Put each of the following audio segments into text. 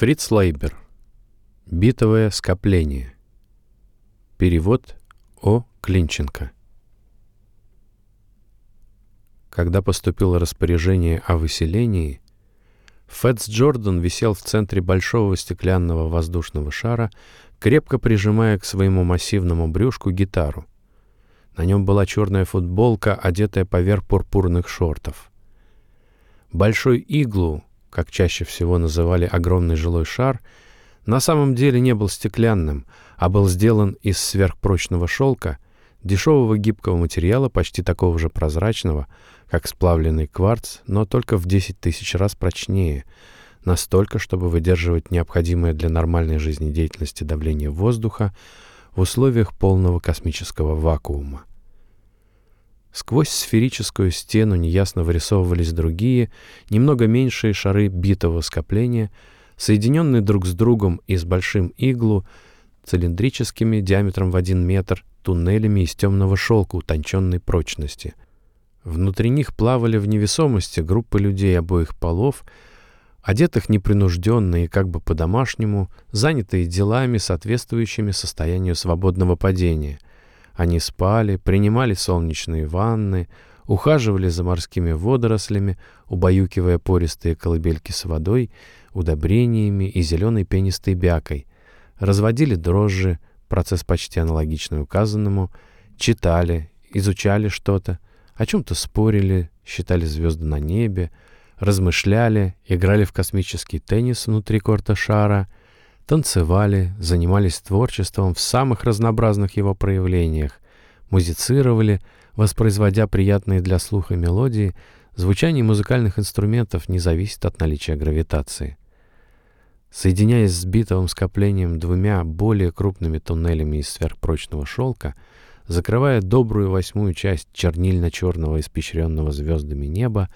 Фриц Лейбер. Битовое скопление. Перевод О. Клинченко. Когда поступило распоряжение о выселении, Фэтс Джордан висел в центре большого стеклянного воздушного шара, крепко прижимая к своему массивному брюшку гитару. На нем была черная футболка, одетая поверх пурпурных шортов. Большой иглу, как чаще всего называли огромный жилой шар, на самом деле не был стеклянным, а был сделан из сверхпрочного шелка, дешевого гибкого материала, почти такого же прозрачного, как сплавленный кварц, но только в 10 тысяч раз прочнее, настолько, чтобы выдерживать необходимое для нормальной жизнедеятельности давление воздуха в условиях полного космического вакуума. Сквозь сферическую стену неясно вырисовывались другие, немного меньшие шары битого скопления, соединенные друг с другом и с большим иглу, цилиндрическими диаметром в один метр, туннелями из темного шелка утонченной прочности. Внутри них плавали в невесомости группы людей обоих полов, одетых непринужденно и как бы по-домашнему, занятые делами, соответствующими состоянию свободного падения — они спали, принимали солнечные ванны, ухаживали за морскими водорослями, убаюкивая пористые колыбельки с водой, удобрениями и зеленой пенистой бякой, разводили дрожжи, процесс почти аналогичный указанному, читали, изучали что-то, о чем-то спорили, считали звезды на небе, размышляли, играли в космический теннис внутри корта шара — танцевали, занимались творчеством в самых разнообразных его проявлениях, музицировали, воспроизводя приятные для слуха мелодии, звучание музыкальных инструментов не зависит от наличия гравитации. Соединяясь с битовым скоплением двумя более крупными туннелями из сверхпрочного шелка, закрывая добрую восьмую часть чернильно-черного испещренного звездами неба,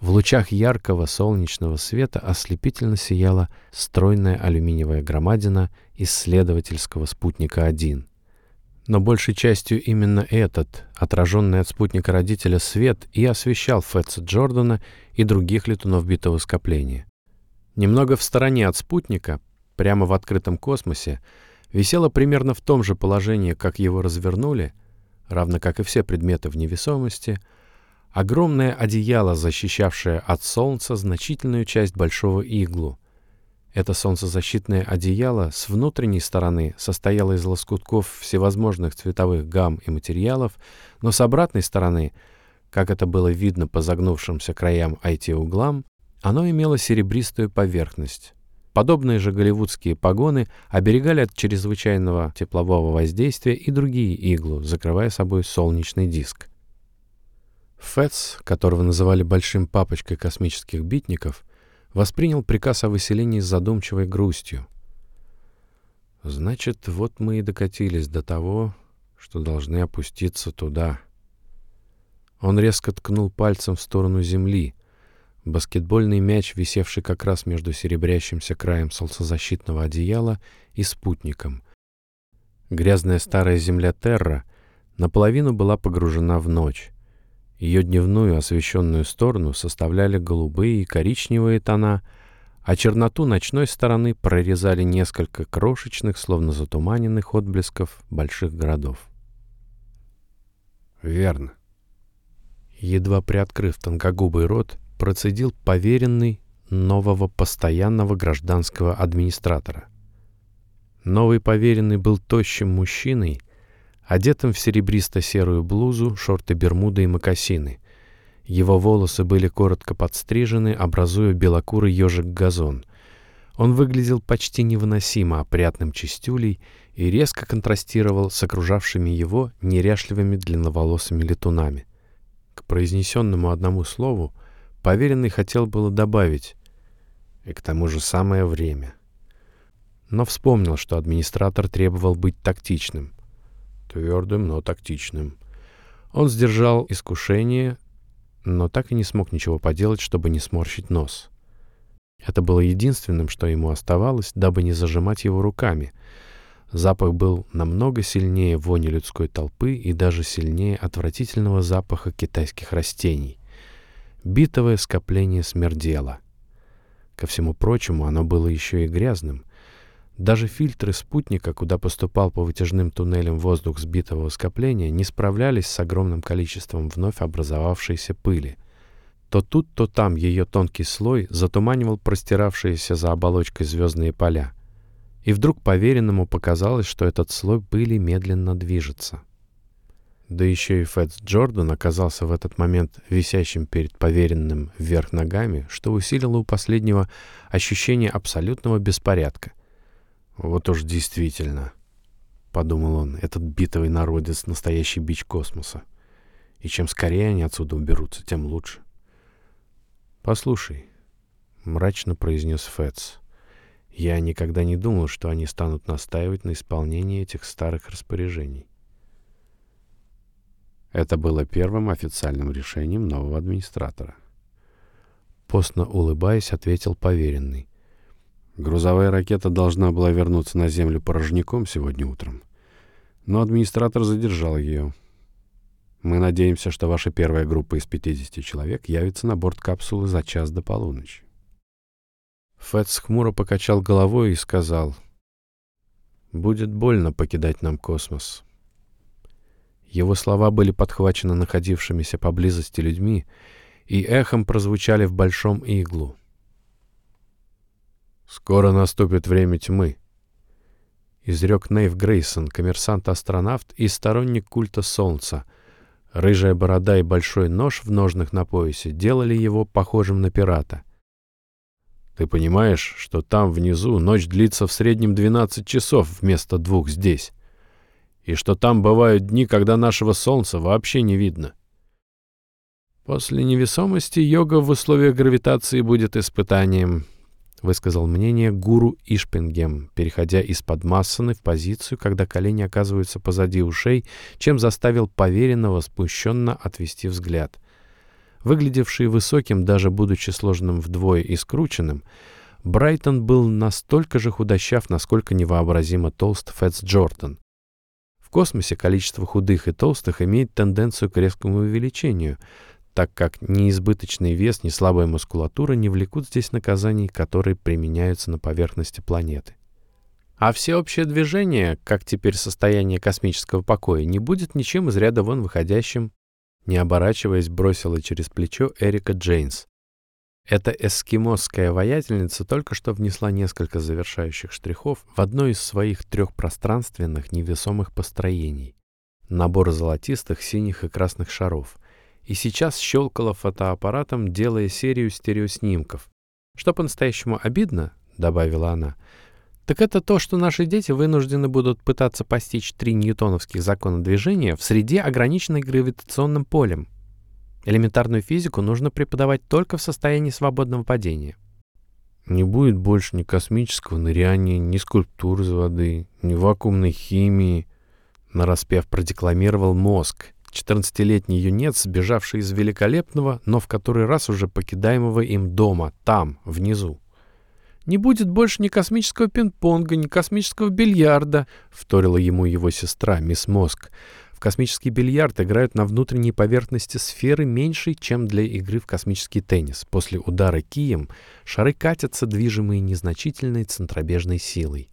в лучах яркого солнечного света ослепительно сияла стройная алюминиевая громадина исследовательского спутника-1. Но большей частью именно этот, отраженный от спутника родителя свет, и освещал Фетса Джордана и других летунов битого скопления. Немного в стороне от спутника, прямо в открытом космосе, висело примерно в том же положении, как его развернули, равно как и все предметы в невесомости — Огромное одеяло, защищавшее от солнца значительную часть большого иглу. Это солнцезащитное одеяло с внутренней стороны состояло из лоскутков всевозможных цветовых гамм и материалов, но с обратной стороны, как это было видно по загнувшимся краям IT-углам, оно имело серебристую поверхность. Подобные же голливудские погоны оберегали от чрезвычайного теплового воздействия и другие иглу, закрывая собой солнечный диск. Фетс, которого называли большим папочкой космических битников, воспринял приказ о выселении с задумчивой грустью. Значит, вот мы и докатились до того, что должны опуститься туда. Он резко ткнул пальцем в сторону земли. Баскетбольный мяч, висевший как раз между серебрящимся краем солнцезащитного одеяла и спутником. Грязная старая земля Терра наполовину была погружена в ночь. Ее дневную освещенную сторону составляли голубые и коричневые тона, а черноту ночной стороны прорезали несколько крошечных, словно затуманенных отблесков больших городов. «Верно». Едва приоткрыв тонкогубый рот, процедил поверенный нового постоянного гражданского администратора. Новый поверенный был тощим мужчиной, одетым в серебристо-серую блузу, шорты-бермуды и мокасины. Его волосы были коротко подстрижены, образуя белокурый ежик-газон. Он выглядел почти невыносимо опрятным чистюлей и резко контрастировал с окружавшими его неряшливыми длинноволосыми летунами. К произнесенному одному слову поверенный хотел было добавить «и к тому же самое время». Но вспомнил, что администратор требовал быть тактичным твердым, но тактичным. Он сдержал искушение, но так и не смог ничего поделать, чтобы не сморщить нос. Это было единственным, что ему оставалось, дабы не зажимать его руками. Запах был намного сильнее вони людской толпы и даже сильнее отвратительного запаха китайских растений. Битовое скопление смердело. Ко всему прочему, оно было еще и грязным. Даже фильтры спутника, куда поступал по вытяжным туннелям воздух сбитого скопления, не справлялись с огромным количеством вновь образовавшейся пыли. То тут, то там ее тонкий слой затуманивал простиравшиеся за оболочкой звездные поля. И вдруг поверенному показалось, что этот слой пыли медленно движется. Да еще и Фэтс Джордан оказался в этот момент висящим перед поверенным вверх ногами, что усилило у последнего ощущение абсолютного беспорядка. «Вот уж действительно», — подумал он, — «этот битовый народец — настоящий бич космоса. И чем скорее они отсюда уберутся, тем лучше». «Послушай», — мрачно произнес Фэтс, — «я никогда не думал, что они станут настаивать на исполнении этих старых распоряжений». Это было первым официальным решением нового администратора. Постно улыбаясь, ответил поверенный. Грузовая ракета должна была вернуться на Землю порожняком сегодня утром. Но администратор задержал ее. Мы надеемся, что ваша первая группа из 50 человек явится на борт капсулы за час до полуночи. Фэтс хмуро покачал головой и сказал, «Будет больно покидать нам космос. Его слова были подхвачены находившимися поблизости людьми и эхом прозвучали в большом иглу. «Скоро наступит время тьмы», — изрек Нейв Грейсон, коммерсант-астронавт и сторонник культа Солнца. Рыжая борода и большой нож в ножнах на поясе делали его похожим на пирата. «Ты понимаешь, что там внизу ночь длится в среднем 12 часов вместо двух здесь?» и что там бывают дни, когда нашего солнца вообще не видно. После невесомости йога в условиях гравитации будет испытанием, высказал мнение гуру Ишпингем, переходя из-под массаны в позицию, когда колени оказываются позади ушей, чем заставил поверенного спущенно отвести взгляд. Выглядевший высоким, даже будучи сложенным вдвое и скрученным, Брайтон был настолько же худощав, насколько невообразимо толст Фэтс Джордан. В космосе количество худых и толстых имеет тенденцию к резкому увеличению, так как ни избыточный вес, ни слабая мускулатура не влекут здесь наказаний, которые применяются на поверхности планеты. А всеобщее движение, как теперь состояние космического покоя, не будет ничем из ряда вон выходящим, не оборачиваясь, бросила через плечо Эрика Джейнс. Эта эскимосская воятельница только что внесла несколько завершающих штрихов в одно из своих трех пространственных невесомых построений. Набор золотистых, синих и красных шаров. И сейчас щелкала фотоаппаратом, делая серию стереоснимков. Что по-настоящему обидно, добавила она, так это то, что наши дети вынуждены будут пытаться постичь три ньютоновских закона движения в среде, ограниченной гравитационным полем. Элементарную физику нужно преподавать только в состоянии свободного падения. Не будет больше ни космического ныряния, ни скульптур из воды, ни вакуумной химии. Нараспев продекламировал мозг. Четырнадцатилетний юнец, сбежавший из великолепного, но в который раз уже покидаемого им дома, там, внизу. «Не будет больше ни космического пинг-понга, ни космического бильярда», — вторила ему его сестра, мисс Мозг. В космический бильярд играют на внутренней поверхности сферы меньше, чем для игры в космический теннис. После удара кием шары катятся, движимые незначительной центробежной силой.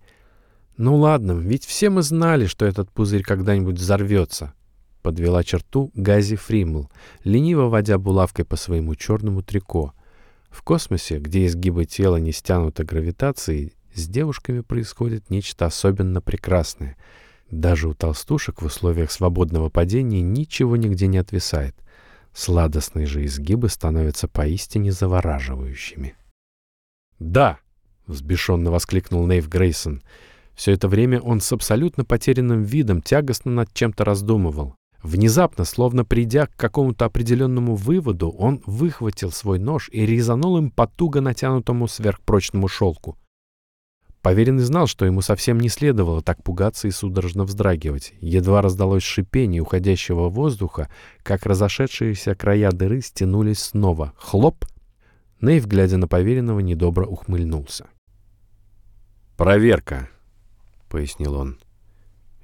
«Ну ладно, ведь все мы знали, что этот пузырь когда-нибудь взорвется», — подвела черту Гази Фримл, лениво водя булавкой по своему черному трико. В космосе, где изгибы тела не стянуты гравитацией, с девушками происходит нечто особенно прекрасное — даже у толстушек в условиях свободного падения ничего нигде не отвисает. Сладостные же изгибы становятся поистине завораживающими. «Да!» — взбешенно воскликнул Нейв Грейсон. Все это время он с абсолютно потерянным видом тягостно над чем-то раздумывал. Внезапно, словно придя к какому-то определенному выводу, он выхватил свой нож и резанул им по туго натянутому сверхпрочному шелку. Поверенный знал, что ему совсем не следовало так пугаться и судорожно вздрагивать. Едва раздалось шипение уходящего воздуха, как разошедшиеся края дыры стянулись снова. Хлоп! Нейв, глядя на поверенного, недобро ухмыльнулся. «Проверка», — пояснил он.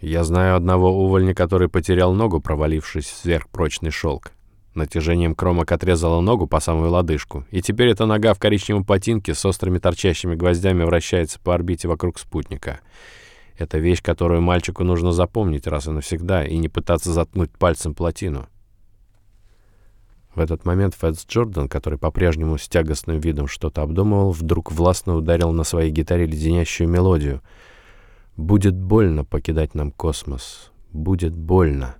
«Я знаю одного увольня, который потерял ногу, провалившись в сверхпрочный шелк. Натяжением кромок отрезала ногу по самую лодыжку, и теперь эта нога в коричневом ботинке с острыми торчащими гвоздями вращается по орбите вокруг спутника. Это вещь, которую мальчику нужно запомнить раз и навсегда, и не пытаться заткнуть пальцем плотину. В этот момент Фэтс Джордан, который по-прежнему с тягостным видом что-то обдумывал, вдруг властно ударил на своей гитаре леденящую мелодию. «Будет больно покидать нам космос. Будет больно».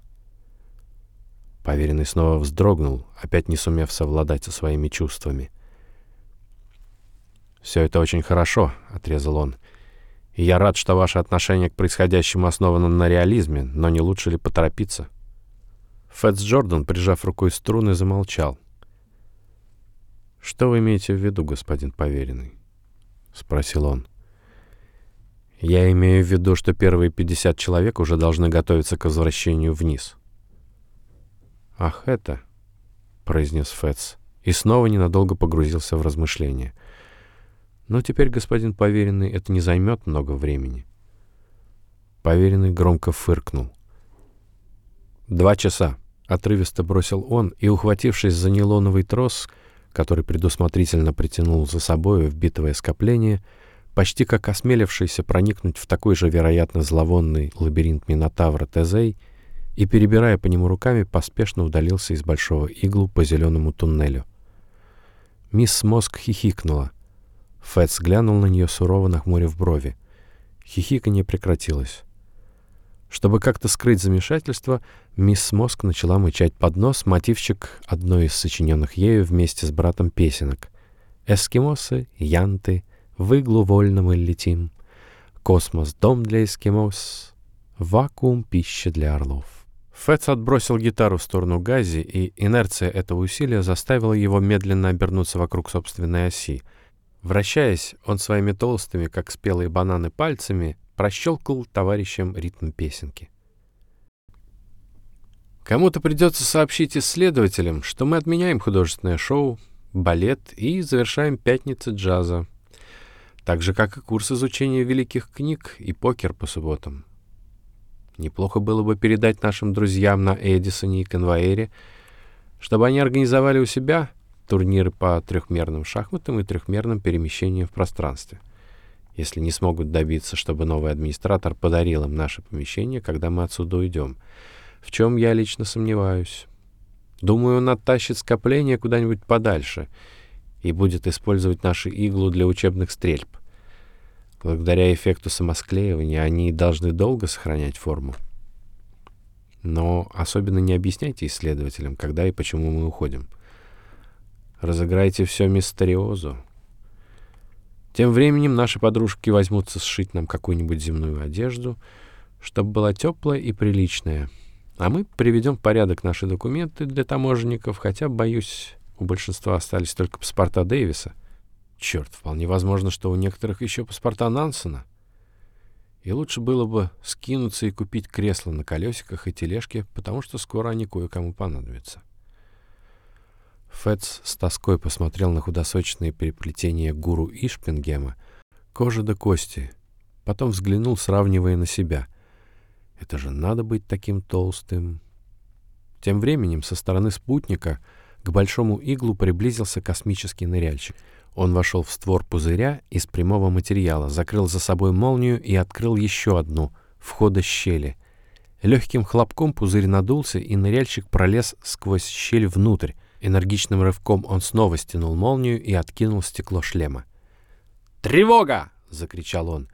Поверенный снова вздрогнул, опять не сумев совладать со своими чувствами. «Все это очень хорошо», — отрезал он. «И я рад, что ваше отношение к происходящему основано на реализме, но не лучше ли поторопиться?» Фэтс Джордан, прижав рукой струны, замолчал. «Что вы имеете в виду, господин поверенный?» — спросил он. «Я имею в виду, что первые 50 человек уже должны готовиться к возвращению вниз». «Ах, это...» — произнес Фэтс, и снова ненадолго погрузился в размышления. «Но теперь, господин поверенный, это не займет много времени». Поверенный громко фыркнул. «Два часа», — отрывисто бросил он, и, ухватившись за нейлоновый трос, который предусмотрительно притянул за собою в битовое скопление, почти как осмелившийся проникнуть в такой же, вероятно, зловонный лабиринт Минотавра Тезей, и, перебирая по нему руками, поспешно удалился из большого иглу по зеленому туннелю. Мисс Моск хихикнула. Фэтс глянул на нее сурово, нахмурив брови. Хихиканье прекратилось. Чтобы как-то скрыть замешательство, мисс Моск начала мычать под нос мотивчик одной из сочиненных ею вместе с братом песенок. «Эскимосы, янты, в иглу вольно мы летим. Космос — дом для эскимос, вакуум — пища для орлов». Фэтс отбросил гитару в сторону Гази, и инерция этого усилия заставила его медленно обернуться вокруг собственной оси. Вращаясь, он своими толстыми, как спелые бананы, пальцами прощелкал товарищам ритм песенки. Кому-то придется сообщить исследователям, что мы отменяем художественное шоу, балет и завершаем пятницы джаза, так же, как и курс изучения великих книг и покер по субботам. Неплохо было бы передать нашим друзьям на Эдисоне и Конвоэре, чтобы они организовали у себя турниры по трехмерным шахматам и трехмерным перемещениям в пространстве если не смогут добиться, чтобы новый администратор подарил им наше помещение, когда мы отсюда уйдем. В чем я лично сомневаюсь. Думаю, он оттащит скопление куда-нибудь подальше и будет использовать нашу иглу для учебных стрельб. Благодаря эффекту самосклеивания они должны долго сохранять форму. Но особенно не объясняйте исследователям, когда и почему мы уходим. Разыграйте все мистериозу. Тем временем наши подружки возьмутся сшить нам какую-нибудь земную одежду, чтобы была теплая и приличная. А мы приведем в порядок наши документы для таможенников, хотя, боюсь, у большинства остались только паспорта Дэвиса. Черт, вполне возможно, что у некоторых еще паспорта Нансена. И лучше было бы скинуться и купить кресло на колесиках и тележки, потому что скоро они кое-кому понадобятся. Фэтс с тоской посмотрел на худосочные переплетения гуру Ишпингема, кожа до кости, потом взглянул, сравнивая на себя. Это же надо быть таким толстым. Тем временем со стороны спутника к большому иглу приблизился космический ныряльщик. Он вошел в створ пузыря из прямого материала, закрыл за собой молнию и открыл еще одну, входа щели. Легким хлопком пузырь надулся, и ныряльщик пролез сквозь щель внутрь, Энергичным рывком он снова стянул молнию и откинул стекло шлема. «Тревога!» — закричал он.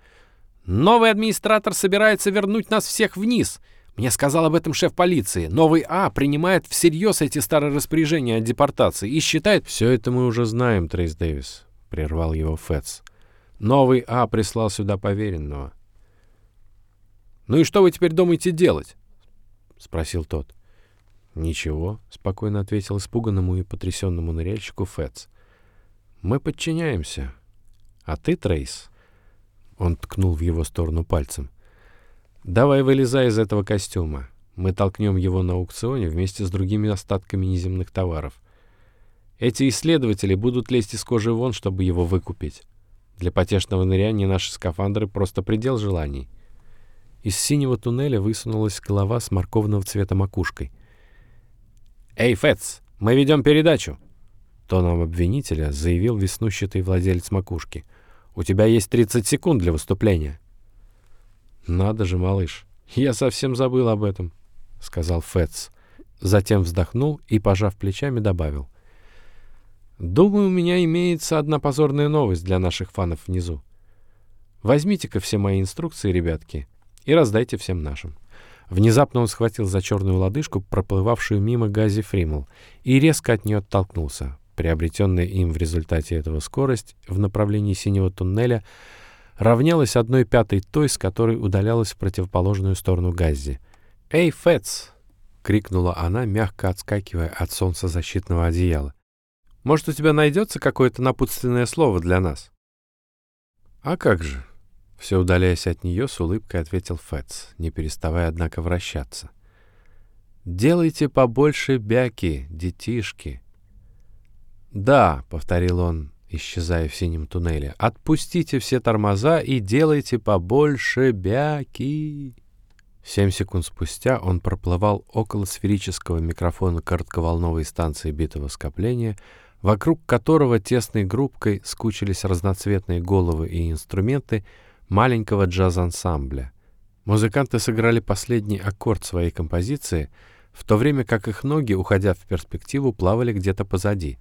«Новый администратор собирается вернуть нас всех вниз!» Мне сказал об этом шеф полиции. Новый А принимает всерьез эти старые распоряжения о депортации и считает... «Все это мы уже знаем, Трейс Дэвис», — прервал его Фэтс. «Новый А прислал сюда поверенного». «Ну и что вы теперь думаете делать?» — спросил тот. «Ничего», — спокойно ответил испуганному и потрясенному ныряльщику Фэтс. «Мы подчиняемся. А ты, Трейс?» Он ткнул в его сторону пальцем. «Давай вылезай из этого костюма. Мы толкнем его на аукционе вместе с другими остатками неземных товаров. Эти исследователи будут лезть из кожи вон, чтобы его выкупить. Для потешного ныряния наши скафандры просто предел желаний». Из синего туннеля высунулась голова с морковного цвета макушкой — «Эй, Фэтс!» Мы ведем передачу!» Тоном обвинителя заявил веснущатый владелец макушки. «У тебя есть 30 секунд для выступления». «Надо же, малыш, я совсем забыл об этом», — сказал Фэтс. Затем вздохнул и, пожав плечами, добавил. «Думаю, у меня имеется одна позорная новость для наших фанов внизу. Возьмите-ка все мои инструкции, ребятки, и раздайте всем нашим». Внезапно он схватил за черную лодыжку, проплывавшую мимо Гази Фримл, и резко от нее оттолкнулся. Приобретенная им в результате этого скорость в направлении синего туннеля равнялась одной пятой той, с которой удалялась в противоположную сторону Газзи. «Эй, Фэтс!» — крикнула она, мягко отскакивая от солнцезащитного одеяла. «Может, у тебя найдется какое-то напутственное слово для нас?» «А как же?» Все удаляясь от нее, с улыбкой ответил Фэтс, не переставая, однако, вращаться. «Делайте побольше бяки, детишки». «Да», — повторил он, исчезая в синем туннеле, — «отпустите все тормоза и делайте побольше бяки». Семь секунд спустя он проплывал около сферического микрофона коротковолновой станции битого скопления, вокруг которого тесной группкой скучились разноцветные головы и инструменты — маленького джаз-ансамбля. Музыканты сыграли последний аккорд своей композиции, в то время как их ноги, уходя в перспективу, плавали где-то позади.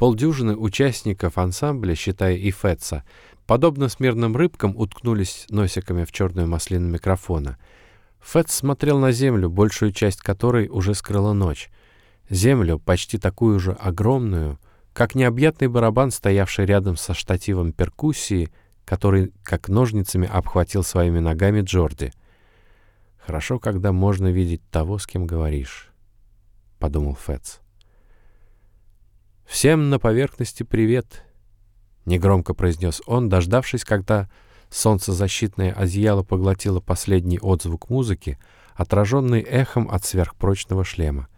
Полдюжины участников ансамбля, считая и Фетца, подобно смирным рыбкам, уткнулись носиками в черную маслину микрофона. Фетц смотрел на землю, большую часть которой уже скрыла ночь. Землю, почти такую же огромную, как необъятный барабан, стоявший рядом со штативом перкуссии, который как ножницами обхватил своими ногами Джорди. «Хорошо, когда можно видеть того, с кем говоришь», — подумал Фэтс. «Всем на поверхности привет», — негромко произнес он, дождавшись, когда солнцезащитное одеяло поглотило последний отзвук музыки, отраженный эхом от сверхпрочного шлема.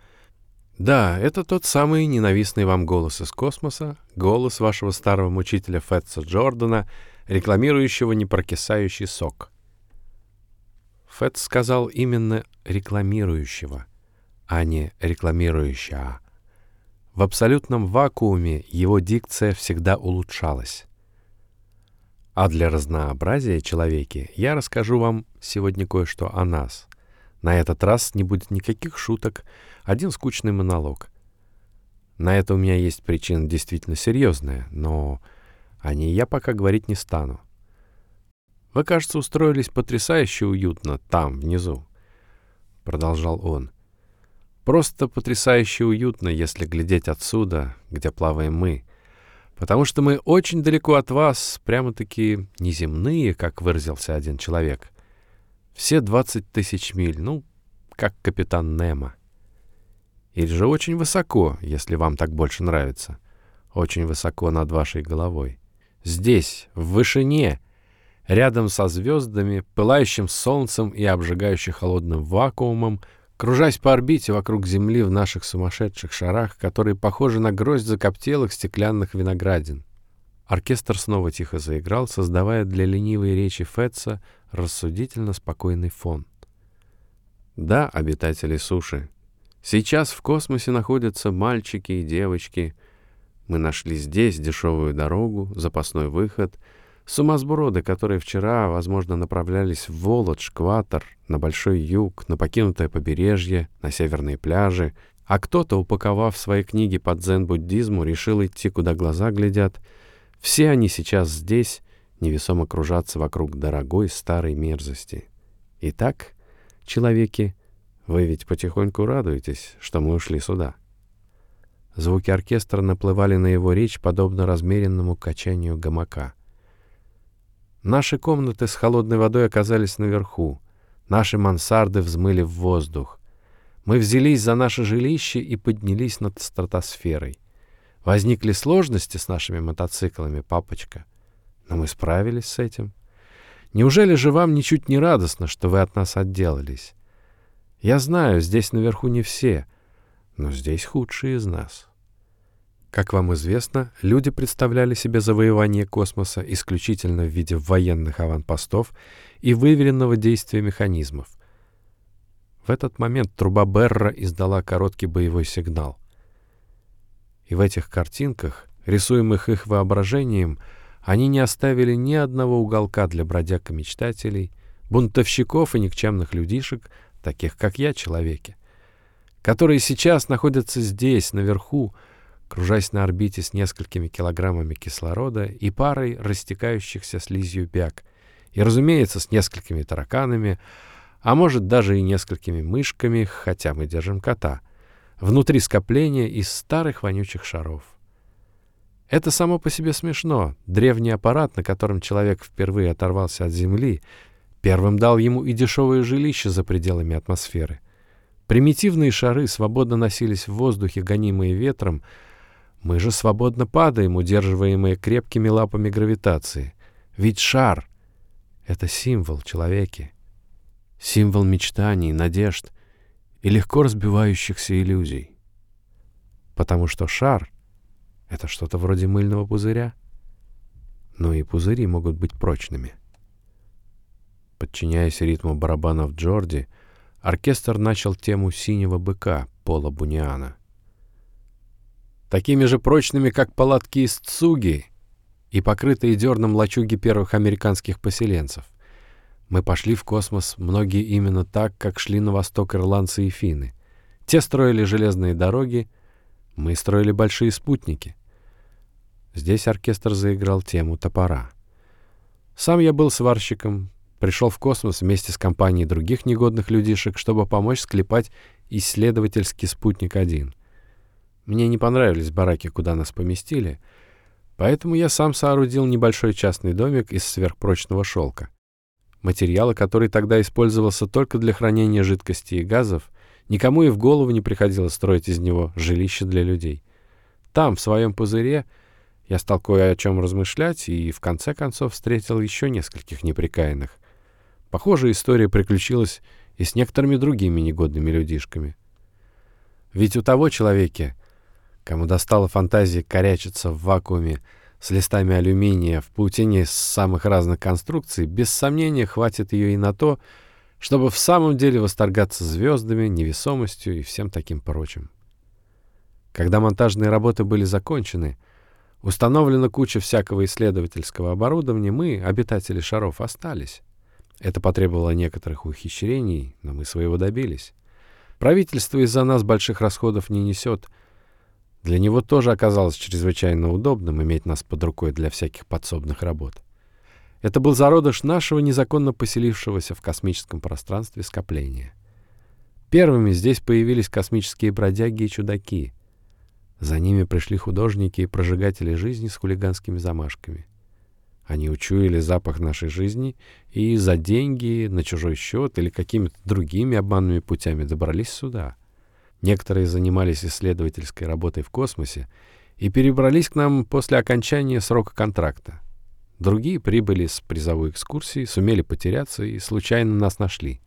«Да, это тот самый ненавистный вам голос из космоса, голос вашего старого мучителя Фетса Джордана — рекламирующего непрокисающий сок. Фэт сказал именно «рекламирующего», а не «рекламирующая». В абсолютном вакууме его дикция всегда улучшалась. А для разнообразия, человеки, я расскажу вам сегодня кое-что о нас. На этот раз не будет никаких шуток, один скучный монолог. На это у меня есть причина действительно серьезная, но о ней я пока говорить не стану. Вы, кажется, устроились потрясающе уютно там, внизу, — продолжал он. Просто потрясающе уютно, если глядеть отсюда, где плаваем мы, потому что мы очень далеко от вас, прямо-таки неземные, как выразился один человек. Все двадцать тысяч миль, ну, как капитан Немо. Или же очень высоко, если вам так больше нравится. Очень высоко над вашей головой. Здесь, в вышине, рядом со звездами, пылающим солнцем и обжигающим холодным вакуумом, кружась по орбите вокруг Земли в наших сумасшедших шарах, которые похожи на гроздь закоптелых стеклянных виноградин. Оркестр снова тихо заиграл, создавая для ленивой речи Фетца рассудительно спокойный фон. Да, обитатели суши, сейчас в космосе находятся мальчики и девочки — мы нашли здесь дешевую дорогу, запасной выход, сумасброды, которые вчера, возможно, направлялись в Володж, Кватор, на Большой Юг, на покинутое побережье, на северные пляжи, а кто-то, упаковав свои книги по дзен-буддизму, решил идти, куда глаза глядят. Все они сейчас здесь, невесомо кружатся вокруг дорогой старой мерзости. Итак, человеки, вы ведь потихоньку радуетесь, что мы ушли сюда. Звуки оркестра наплывали на его речь, подобно размеренному качанию гамака. Наши комнаты с холодной водой оказались наверху. Наши мансарды взмыли в воздух. Мы взялись за наше жилище и поднялись над стратосферой. Возникли сложности с нашими мотоциклами, папочка. Но мы справились с этим. Неужели же вам ничуть не радостно, что вы от нас отделались? Я знаю, здесь наверху не все — но здесь худшие из нас. Как вам известно, люди представляли себе завоевание космоса исключительно в виде военных аванпостов и выверенного действия механизмов. В этот момент труба Берра издала короткий боевой сигнал. И в этих картинках, рисуемых их воображением, они не оставили ни одного уголка для бродяг и мечтателей, бунтовщиков и никчемных людишек, таких как я, человеки, которые сейчас находятся здесь, наверху, кружась на орбите с несколькими килограммами кислорода и парой растекающихся слизью бяг, и, разумеется, с несколькими тараканами, а может даже и несколькими мышками, хотя мы держим кота, внутри скопления из старых вонючих шаров. Это само по себе смешно. Древний аппарат, на котором человек впервые оторвался от Земли, первым дал ему и дешевое жилище за пределами атмосферы. Примитивные шары свободно носились в воздухе, гонимые ветром. Мы же свободно падаем, удерживаемые крепкими лапами гравитации. Ведь шар — это символ человеки символ мечтаний, надежд и легко разбивающихся иллюзий. Потому что шар — это что-то вроде мыльного пузыря, но и пузыри могут быть прочными. Подчиняясь ритму барабанов Джорди, оркестр начал тему «Синего быка» Пола Буниана. Такими же прочными, как палатки из цуги и покрытые дерном лачуги первых американских поселенцев. Мы пошли в космос, многие именно так, как шли на восток ирландцы и финны. Те строили железные дороги, мы строили большие спутники. Здесь оркестр заиграл тему топора. Сам я был сварщиком, пришел в космос вместе с компанией других негодных людишек, чтобы помочь склепать исследовательский спутник-1. Мне не понравились бараки, куда нас поместили, поэтому я сам соорудил небольшой частный домик из сверхпрочного шелка материала, который тогда использовался только для хранения жидкости и газов, никому и в голову не приходило строить из него жилище для людей. Там, в своем пузыре, я стал кое о чем размышлять и в конце концов встретил еще нескольких неприкаянных. Похожая история приключилась и с некоторыми другими негодными людишками. Ведь у того человека, кому достала фантазия корячиться в вакууме, с листами алюминия в паутине самых разных конструкций, без сомнения хватит ее и на то, чтобы в самом деле восторгаться звездами, невесомостью и всем таким прочим. Когда монтажные работы были закончены, установлена куча всякого исследовательского оборудования, мы, обитатели шаров, остались. Это потребовало некоторых ухищрений, но мы своего добились. Правительство из-за нас больших расходов не несет — для него тоже оказалось чрезвычайно удобным иметь нас под рукой для всяких подсобных работ. Это был зародыш нашего незаконно поселившегося в космическом пространстве скопления. Первыми здесь появились космические бродяги и чудаки. За ними пришли художники и прожигатели жизни с хулиганскими замашками. Они учуяли запах нашей жизни и за деньги, на чужой счет или какими-то другими обманными путями добрались сюда — Некоторые занимались исследовательской работой в космосе и перебрались к нам после окончания срока контракта. Другие прибыли с призовой экскурсии, сумели потеряться и случайно нас нашли.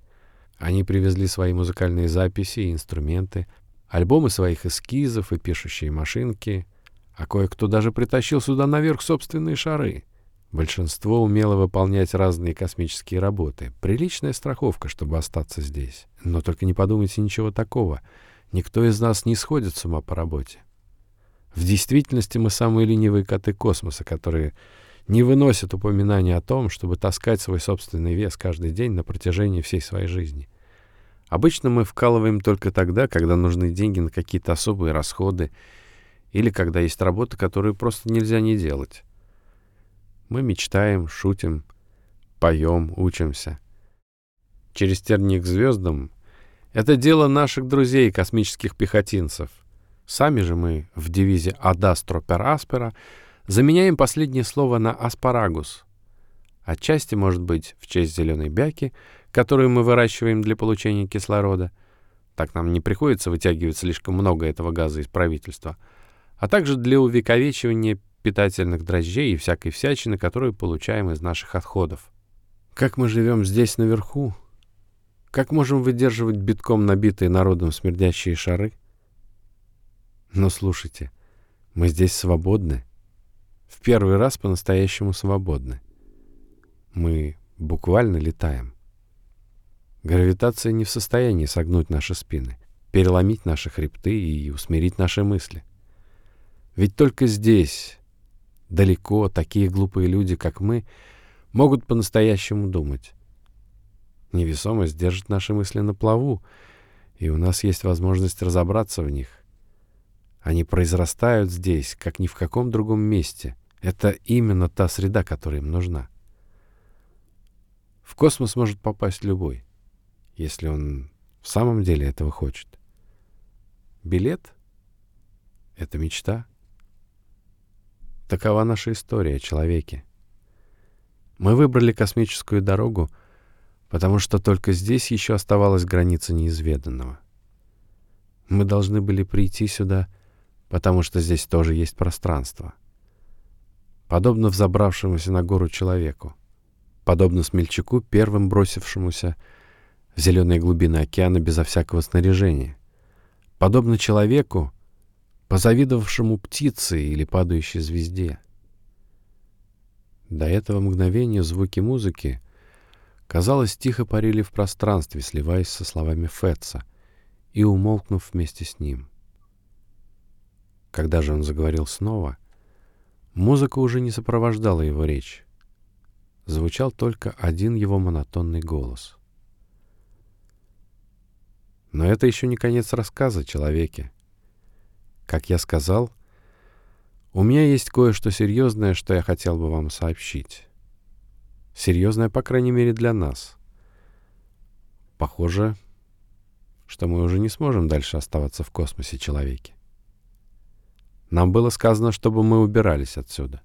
Они привезли свои музыкальные записи и инструменты, альбомы своих эскизов и пишущие машинки, а кое-кто даже притащил сюда наверх собственные шары. Большинство умело выполнять разные космические работы. Приличная страховка, чтобы остаться здесь. Но только не подумайте ничего такого — Никто из нас не сходит с ума по работе. В действительности мы самые ленивые коты космоса, которые не выносят упоминания о том, чтобы таскать свой собственный вес каждый день на протяжении всей своей жизни. Обычно мы вкалываем только тогда, когда нужны деньги на какие-то особые расходы или когда есть работа, которую просто нельзя не делать. Мы мечтаем, шутим, поем, учимся. Через терник к звездам это дело наших друзей, космических пехотинцев. Сами же мы в девизе «Адастро пер аспера» заменяем последнее слово на «аспарагус». Отчасти, может быть, в честь зеленой бяки, которую мы выращиваем для получения кислорода. Так нам не приходится вытягивать слишком много этого газа из правительства. А также для увековечивания питательных дрожжей и всякой всячины, которую получаем из наших отходов. Как мы живем здесь наверху, как можем выдерживать битком набитые народом смердящие шары? Но слушайте, мы здесь свободны. В первый раз по-настоящему свободны. Мы буквально летаем. Гравитация не в состоянии согнуть наши спины, переломить наши хребты и усмирить наши мысли. Ведь только здесь, далеко, такие глупые люди, как мы, могут по-настоящему думать. Невесомость держит наши мысли на плаву, и у нас есть возможность разобраться в них. Они произрастают здесь, как ни в каком другом месте. Это именно та среда, которая им нужна. В космос может попасть любой, если он в самом деле этого хочет. Билет — это мечта. Такова наша история о человеке. Мы выбрали космическую дорогу, потому что только здесь еще оставалась граница неизведанного. Мы должны были прийти сюда, потому что здесь тоже есть пространство. Подобно взобравшемуся на гору человеку, подобно смельчаку, первым бросившемуся в зеленые глубины океана безо всякого снаряжения — подобно человеку, позавидовавшему птице или падающей звезде. До этого мгновения звуки музыки, казалось, тихо парили в пространстве, сливаясь со словами Фетца и умолкнув вместе с ним. Когда же он заговорил снова, музыка уже не сопровождала его речь. Звучал только один его монотонный голос — но это еще не конец рассказа человеке. Как я сказал, у меня есть кое-что серьезное, что я хотел бы вам сообщить. Серьезное, по крайней мере, для нас. Похоже, что мы уже не сможем дальше оставаться в космосе человеки. Нам было сказано, чтобы мы убирались отсюда,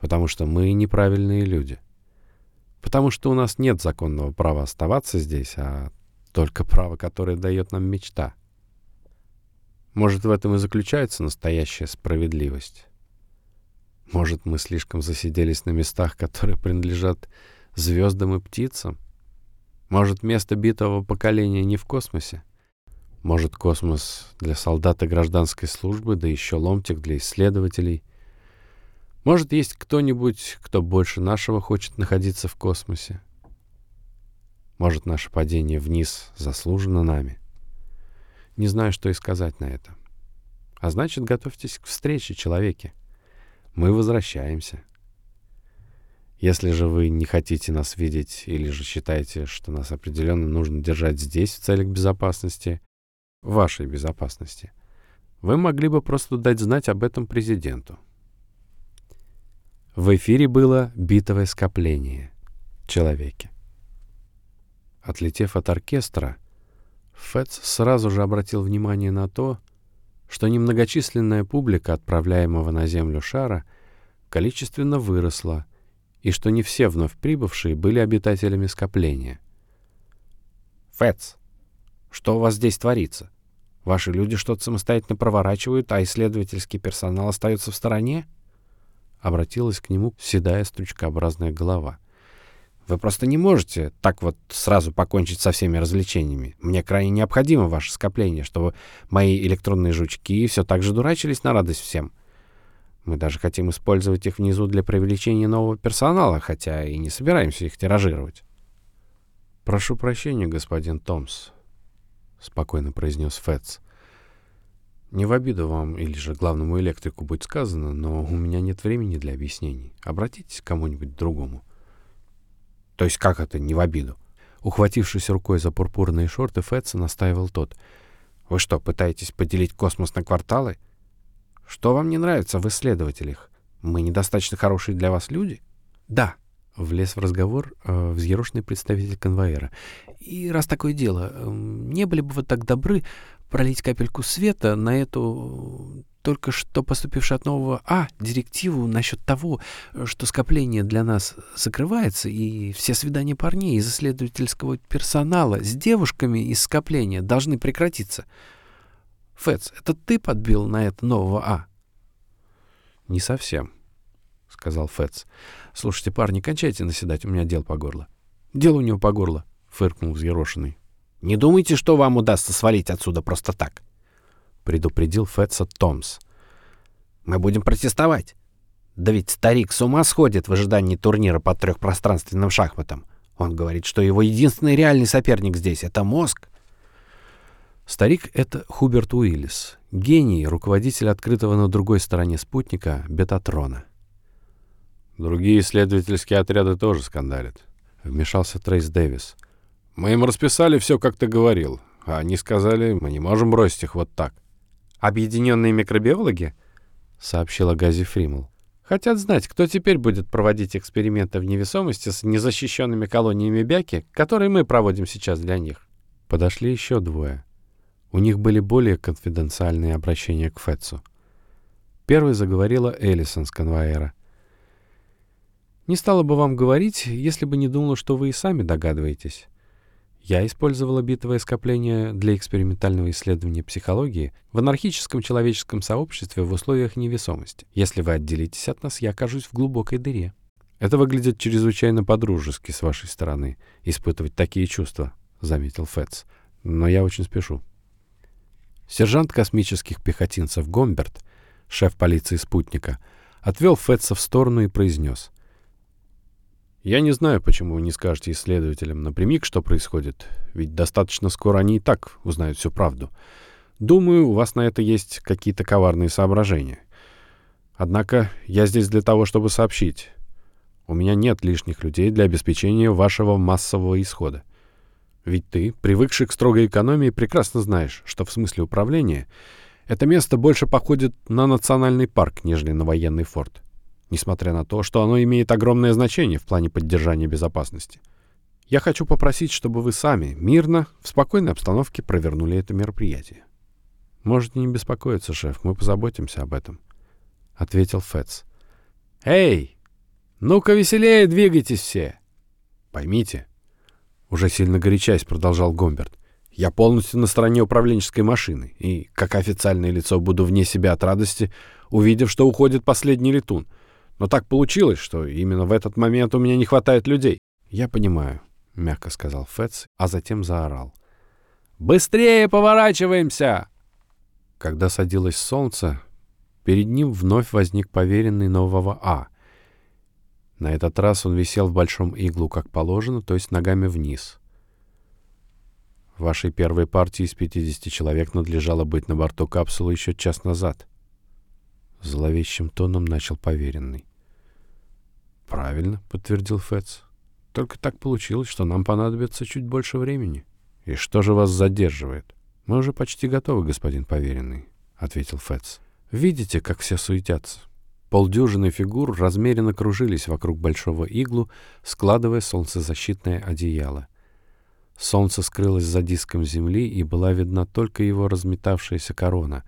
потому что мы неправильные люди. Потому что у нас нет законного права оставаться здесь, а только право, которое дает нам мечта. Может, в этом и заключается настоящая справедливость. Может, мы слишком засиделись на местах, которые принадлежат звездам и птицам? Может, место битого поколения не в космосе? Может, космос для солдат и гражданской службы, да еще ломтик для исследователей? Может, есть кто-нибудь, кто больше нашего хочет находиться в космосе? Может, наше падение вниз заслужено нами? Не знаю, что и сказать на это. А значит, готовьтесь к встрече, человеки. Мы возвращаемся. Если же вы не хотите нас видеть или же считаете, что нас определенно нужно держать здесь в целях безопасности, вашей безопасности, вы могли бы просто дать знать об этом президенту. В эфире было битовое скопление. Человеки. Отлетев от оркестра, Фетц сразу же обратил внимание на то, что немногочисленная публика, отправляемого на Землю шара, количественно выросла, и что не все вновь прибывшие были обитателями скопления. «Фетц, что у вас здесь творится? Ваши люди что-то самостоятельно проворачивают, а исследовательский персонал остается в стороне?» Обратилась к нему седая стручкообразная голова — вы просто не можете так вот сразу покончить со всеми развлечениями. Мне крайне необходимо ваше скопление, чтобы мои электронные жучки все так же дурачились на радость всем. Мы даже хотим использовать их внизу для привлечения нового персонала, хотя и не собираемся их тиражировать. «Прошу прощения, господин Томс», — спокойно произнес Фетц. «Не в обиду вам или же главному электрику будет сказано, но у меня нет времени для объяснений. Обратитесь к кому-нибудь другому». То есть как это, не в обиду? Ухватившись рукой за пурпурные шорты, Фетца настаивал тот. Вы что, пытаетесь поделить космос на кварталы? Что вам не нравится в исследователях? Мы недостаточно хорошие для вас люди? Да, влез в разговор э, взъерошенный представитель конвоира. И раз такое дело, э, не были бы вы так добры пролить капельку света на эту только что поступившую от нового А директиву насчет того, что скопление для нас закрывается, и все свидания парней из исследовательского персонала с девушками из скопления должны прекратиться. Фэтс, это ты подбил на это нового А? — Не совсем, — сказал Фэтс. — Слушайте, парни, кончайте наседать, у меня дел по горло. — Дело у него по горло, — фыркнул взъерошенный. — Не думайте, что вам удастся свалить отсюда просто так предупредил Фетса Томс. «Мы будем протестовать. Да ведь старик с ума сходит в ожидании турнира по трехпространственным шахматам. Он говорит, что его единственный реальный соперник здесь — это мозг». Старик — это Хуберт Уиллис, гений, руководитель открытого на другой стороне спутника Бетатрона. Другие исследовательские отряды тоже скандалят. Вмешался Трейс Дэвис. Мы им расписали все, как ты говорил. А они сказали, мы не можем бросить их вот так. «Объединенные микробиологи?» — сообщила Гази Фримл. «Хотят знать, кто теперь будет проводить эксперименты в невесомости с незащищенными колониями бяки, которые мы проводим сейчас для них». Подошли еще двое. У них были более конфиденциальные обращения к Фетсу. Первой заговорила Элисон с конвоэра. «Не стала бы вам говорить, если бы не думала, что вы и сами догадываетесь. Я использовала битовое скопление для экспериментального исследования психологии в анархическом человеческом сообществе в условиях невесомости. Если вы отделитесь от нас, я окажусь в глубокой дыре. Это выглядит чрезвычайно подружески с вашей стороны, испытывать такие чувства, — заметил Фетц. Но я очень спешу. Сержант космических пехотинцев Гомберт, шеф полиции спутника, отвел Фетца в сторону и произнес — я не знаю, почему вы не скажете исследователям напрямик, что происходит, ведь достаточно скоро они и так узнают всю правду. Думаю, у вас на это есть какие-то коварные соображения. Однако я здесь для того, чтобы сообщить. У меня нет лишних людей для обеспечения вашего массового исхода. Ведь ты, привыкший к строгой экономии, прекрасно знаешь, что в смысле управления это место больше походит на национальный парк, нежели на военный форт несмотря на то, что оно имеет огромное значение в плане поддержания безопасности. Я хочу попросить, чтобы вы сами, мирно, в спокойной обстановке провернули это мероприятие. «Можете не беспокоиться, шеф, мы позаботимся об этом», — ответил Фэтс. «Эй, ну-ка веселее двигайтесь все!» «Поймите», — уже сильно горячаясь продолжал Гомберт, «я полностью на стороне управленческой машины, и, как официальное лицо, буду вне себя от радости, увидев, что уходит последний летун — но так получилось, что именно в этот момент у меня не хватает людей. Я понимаю, — мягко сказал Фетц, а затем заорал. «Быстрее поворачиваемся!» Когда садилось солнце, перед ним вновь возник поверенный нового А. На этот раз он висел в большом иглу, как положено, то есть ногами вниз. Вашей первой партии из 50 человек надлежало быть на борту капсулы еще час назад. Зловещим тоном начал поверенный. «Правильно», — подтвердил Фэтс. «Только так получилось, что нам понадобится чуть больше времени». «И что же вас задерживает?» «Мы уже почти готовы, господин поверенный», — ответил Фэтс. «Видите, как все суетятся?» Полдюжины фигур размеренно кружились вокруг большого иглу, складывая солнцезащитное одеяло. Солнце скрылось за диском земли, и была видна только его разметавшаяся корона,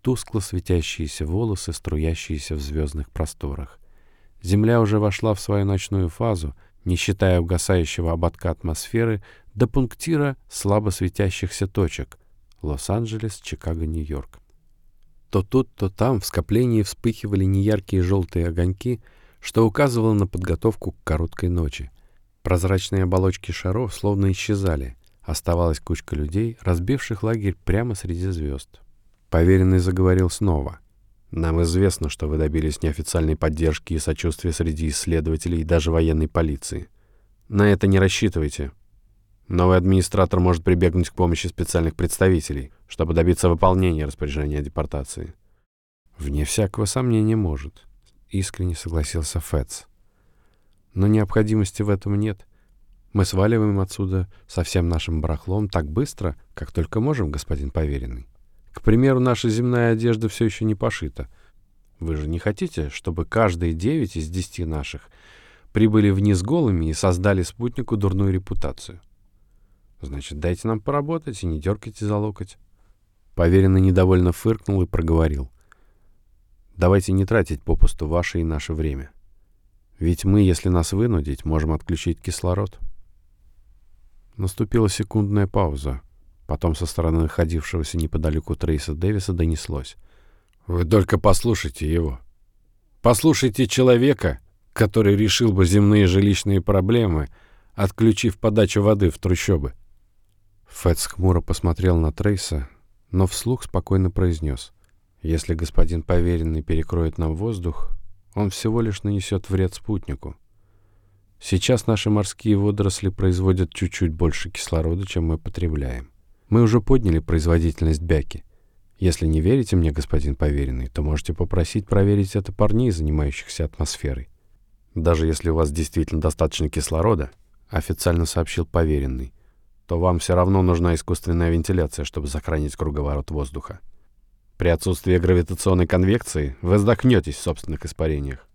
тускло светящиеся волосы, струящиеся в звездных просторах. Земля уже вошла в свою ночную фазу, не считая угасающего ободка атмосферы, до пунктира слабо светящихся точек — Лос-Анджелес, Чикаго, Нью-Йорк. То тут, то там в скоплении вспыхивали неяркие желтые огоньки, что указывало на подготовку к короткой ночи. Прозрачные оболочки шаров словно исчезали. Оставалась кучка людей, разбивших лагерь прямо среди звезд. Поверенный заговорил снова. Нам известно, что вы добились неофициальной поддержки и сочувствия среди исследователей и даже военной полиции. На это не рассчитывайте. Новый администратор может прибегнуть к помощи специальных представителей, чтобы добиться выполнения распоряжения о депортации. Вне всякого сомнения может, искренне согласился Фэтс. Но необходимости в этом нет. Мы сваливаем отсюда со всем нашим барахлом так быстро, как только можем, господин поверенный. К примеру, наша земная одежда все еще не пошита. Вы же не хотите, чтобы каждые девять из десяти наших прибыли вниз голыми и создали спутнику дурную репутацию? Значит, дайте нам поработать и не дергайте за локоть. Поверенный недовольно фыркнул и проговорил. Давайте не тратить попусту ваше и наше время. Ведь мы, если нас вынудить, можем отключить кислород. Наступила секундная пауза. Потом со стороны находившегося неподалеку Трейса Дэвиса донеслось. «Вы только послушайте его. Послушайте человека, который решил бы земные жилищные проблемы, отключив подачу воды в трущобы». Фэтс хмуро посмотрел на Трейса, но вслух спокойно произнес. «Если господин поверенный перекроет нам воздух, он всего лишь нанесет вред спутнику. Сейчас наши морские водоросли производят чуть-чуть больше кислорода, чем мы потребляем. Мы уже подняли производительность бяки. Если не верите мне, господин поверенный, то можете попросить проверить это парней, занимающихся атмосферой. Даже если у вас действительно достаточно кислорода, официально сообщил поверенный, то вам все равно нужна искусственная вентиляция, чтобы сохранить круговорот воздуха. При отсутствии гравитационной конвекции вы задохнетесь в собственных испарениях.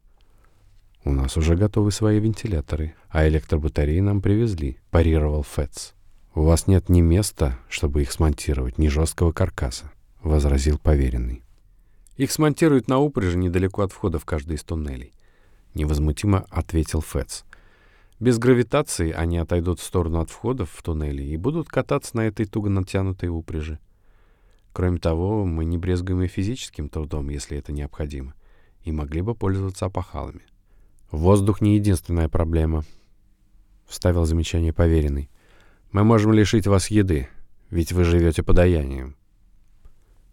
«У нас уже готовы свои вентиляторы, а электробатареи нам привезли», — парировал Фэтс. «У вас нет ни места, чтобы их смонтировать, ни жесткого каркаса», — возразил поверенный. «Их смонтируют на упряжи недалеко от входа в каждый из туннелей», — невозмутимо ответил Фэтс. «Без гравитации они отойдут в сторону от входов в туннели и будут кататься на этой туго натянутой упряжи. Кроме того, мы не брезгуем и физическим трудом, если это необходимо, и могли бы пользоваться опахалами». «Воздух не единственная проблема», — вставил замечание поверенный. «Мы можем лишить вас еды, ведь вы живете подаянием».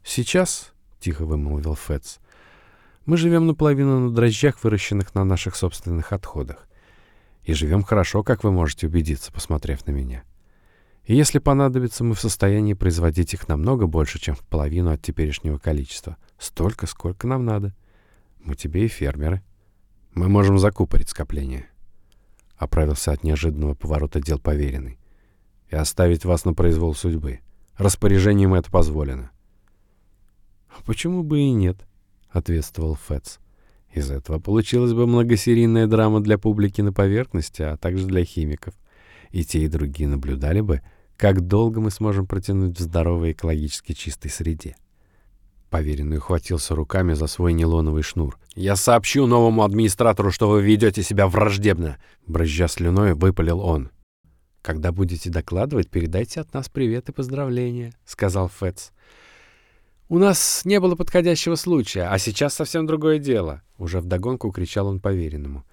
«Сейчас», — тихо вымолвил Фэтс, — «мы живем наполовину на дрожжах, выращенных на наших собственных отходах. И живем хорошо, как вы можете убедиться, посмотрев на меня. И если понадобится, мы в состоянии производить их намного больше, чем в половину от теперешнего количества. Столько, сколько нам надо. Мы тебе и фермеры». Мы можем закупорить скопление. Оправился от неожиданного поворота дел поверенный. И оставить вас на произвол судьбы. Распоряжением это позволено. «А почему бы и нет? ответствовал Фэтс. Из этого получилась бы многосерийная драма для публики на поверхности, а также для химиков. И те, и другие наблюдали бы, как долго мы сможем протянуть в здоровой экологически чистой среде. Поверенный ухватился руками за свой нейлоновый шнур. «Я сообщу новому администратору, что вы ведете себя враждебно!» Брызжа слюной, выпалил он. «Когда будете докладывать, передайте от нас привет и поздравления», — сказал Фэтс. «У нас не было подходящего случая, а сейчас совсем другое дело», — уже вдогонку кричал он поверенному.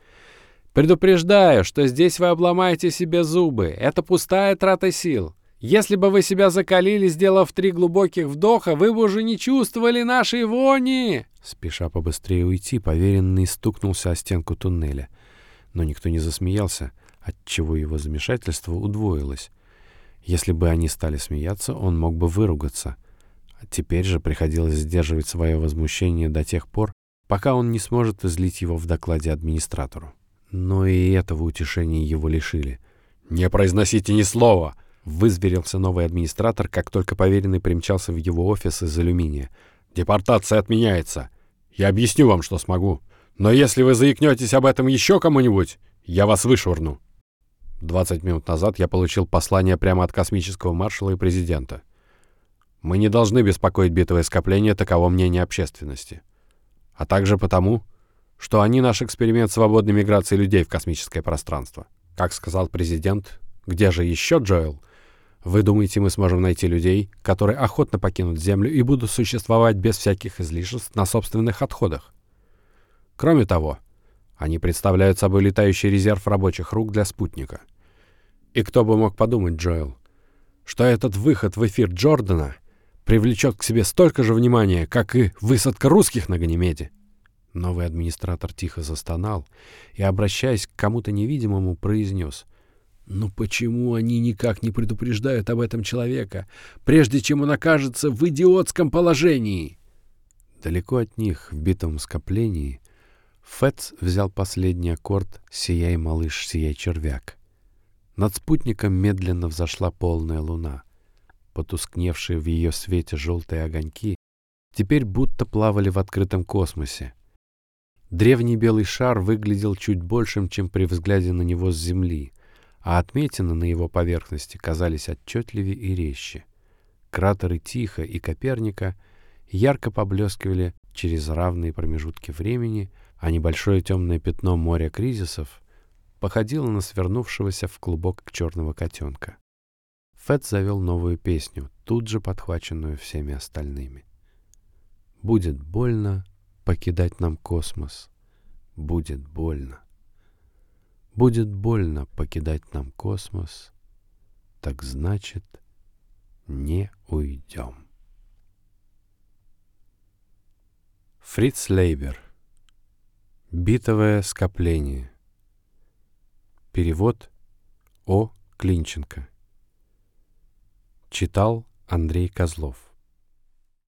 «Предупреждаю, что здесь вы обломаете себе зубы. Это пустая трата сил. Если бы вы себя закалили, сделав три глубоких вдоха, вы бы уже не чувствовали нашей вони!» Спеша побыстрее уйти, поверенный стукнулся о стенку туннеля. Но никто не засмеялся, отчего его замешательство удвоилось. Если бы они стали смеяться, он мог бы выругаться. А теперь же приходилось сдерживать свое возмущение до тех пор, пока он не сможет излить его в докладе администратору. Но и этого утешения его лишили. «Не произносите ни слова!» Вызверился новый администратор, как только поверенный примчался в его офис из алюминия. «Депортация отменяется. Я объясню вам, что смогу. Но если вы заикнетесь об этом еще кому-нибудь, я вас вышвырну». 20 минут назад я получил послание прямо от космического маршала и президента. Мы не должны беспокоить битовое скопление, таково мнение общественности. А также потому, что они наш эксперимент свободной миграции людей в космическое пространство. Как сказал президент, где же еще Джоэл? Вы думаете, мы сможем найти людей, которые охотно покинут Землю и будут существовать без всяких излишеств на собственных отходах? Кроме того, они представляют собой летающий резерв рабочих рук для спутника. И кто бы мог подумать, Джоэл, что этот выход в эфир Джордана привлечет к себе столько же внимания, как и высадка русских на Ганимеде. Новый администратор тихо застонал и, обращаясь к кому-то невидимому, произнес — но почему они никак не предупреждают об этом человека, прежде чем он окажется в идиотском положении? Далеко от них, в битом скоплении, Фэтс взял последний аккорд «Сияй, малыш, сияй, червяк». Над спутником медленно взошла полная луна. Потускневшие в ее свете желтые огоньки теперь будто плавали в открытом космосе. Древний белый шар выглядел чуть большим, чем при взгляде на него с Земли — а отметины на его поверхности казались отчетливее и резче. Кратеры Тихо и Коперника ярко поблескивали через равные промежутки времени, а небольшое темное пятно моря кризисов походило на свернувшегося в клубок черного котенка. Фэт завел новую песню, тут же подхваченную всеми остальными. «Будет больно покидать нам космос, будет больно». Будет больно покидать нам космос, так значит, не уйдем. Фриц Лейбер. Битовое скопление. Перевод О. Клинченко. Читал Андрей Козлов.